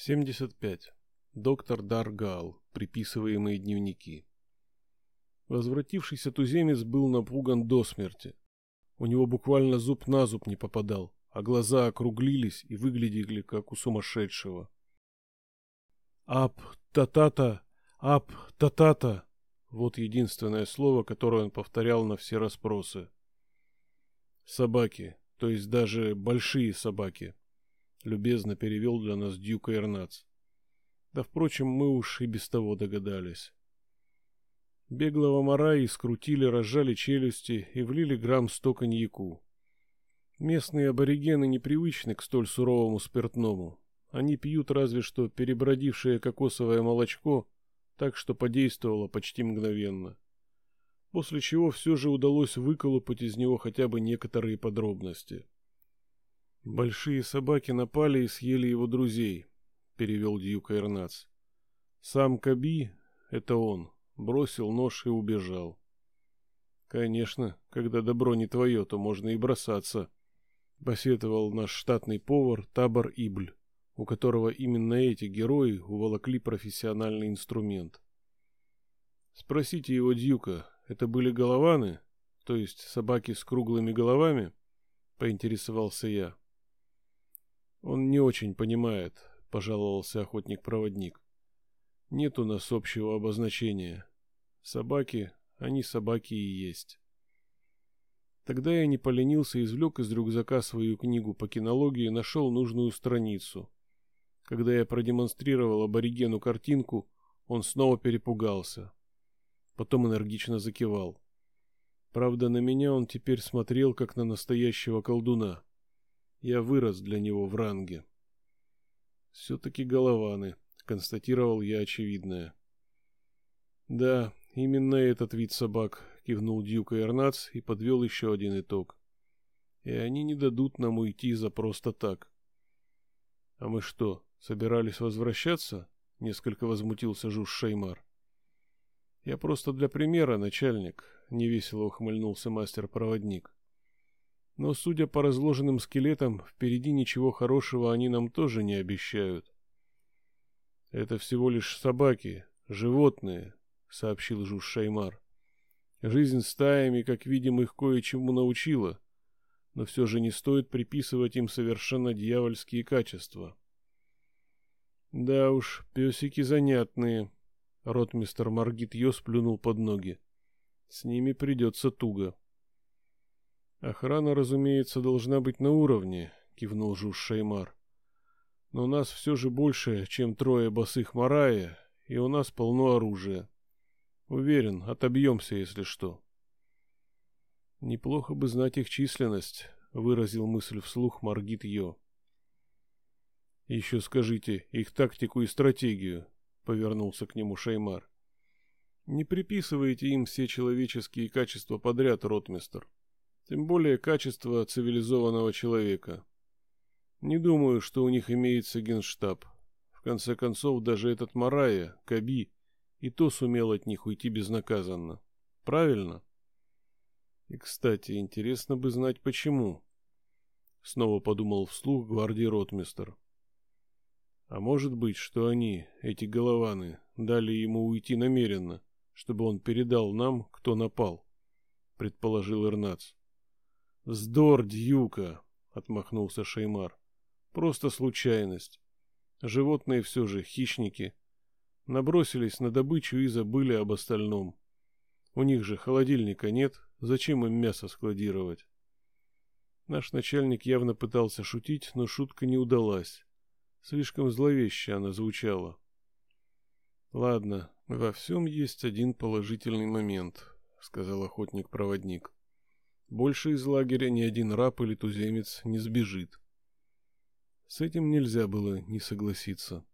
75. Доктор Даргал. Приписываемые дневники. Возвратившийся туземец был напуган до смерти. У него буквально зуб на зуб не попадал, а глаза округлились и выглядели как у сумасшедшего. «Ап, та-та-та! Ап, та-та-та!» Вот единственное слово, которое он повторял на все расспросы. «Собаки, то есть даже большие собаки», любезно перевел для нас Дюка Эрнац. Да, впрочем, мы уж и без того догадались. Беглого Мараи скрутили, разжали челюсти и влили грамм сто коньяку. Местные аборигены непривычны к столь суровому спиртному. Они пьют разве что перебродившее кокосовое молочко, так что подействовало почти мгновенно. После чего все же удалось выколупать из него хотя бы некоторые подробности. Большие собаки напали и съели его друзей, перевел Дьюка Эрнац. Сам Каби, это он, бросил нож и убежал. Конечно, когда добро не твое, то можно и бросаться, посетовал наш штатный повар Табор Ибль, у которого именно эти герои уволокли профессиональный инструмент. Спросите его Дьюка, это были голованы, то есть собаки с круглыми головами? Поинтересовался я. Он не очень понимает, пожаловался охотник-проводник. Нет у нас общего обозначения. Собаки, они собаки и есть. Тогда я не поленился, извлек из рюкзака свою книгу по кинологии и нашел нужную страницу. Когда я продемонстрировал аборигену картинку, он снова перепугался. Потом энергично закивал. Правда, на меня он теперь смотрел, как на настоящего колдуна. Я вырос для него в ранге. Все-таки голованы, констатировал я очевидное. Да, именно этот вид собак, кивнул Дьюка Эрнац и подвел еще один итог. И они не дадут нам уйти за просто так. А мы что, собирались возвращаться? Несколько возмутился Жуж Шеймар. Я просто для примера, начальник, невесело ухмыльнулся мастер-проводник. Но, судя по разложенным скелетам, впереди ничего хорошего они нам тоже не обещают. Это всего лишь собаки, животные, сообщил Жуж Шаймар. Жизнь стаями, как видим, их кое-чему научила, но все же не стоит приписывать им совершенно дьявольские качества. Да уж, песики занятные. Ротмистер Маргит Йо сплюнул под ноги. С ними придется туго. Охрана, разумеется, должна быть на уровне, кивнул Жуж Шаймар. Но нас все же больше, чем трое босых Марая, и у нас полно оружия. Уверен, отобьемся, если что. Неплохо бы знать их численность, выразил мысль вслух Маргит Йо. Еще скажите их тактику и стратегию, повернулся к нему Шаймар. Не приписывайте им все человеческие качества подряд, ротмистер. Тем более качество цивилизованного человека. Не думаю, что у них имеется генштаб. В конце концов, даже этот Марая, Каби, и то сумел от них уйти безнаказанно. Правильно? И, кстати, интересно бы знать, почему. Снова подумал вслух гвардии ротмистер. А может быть, что они, эти голованы, дали ему уйти намеренно, чтобы он передал нам, кто напал, предположил Ирнац. «Вздор, Дьюка!» — отмахнулся Шеймар. «Просто случайность. Животные все же хищники. Набросились на добычу и забыли об остальном. У них же холодильника нет, зачем им мясо складировать?» Наш начальник явно пытался шутить, но шутка не удалась. Слишком зловеще она звучала. «Ладно, во всем есть один положительный момент», — сказал охотник-проводник. Больше из лагеря ни один раб или туземец не сбежит. С этим нельзя было не согласиться.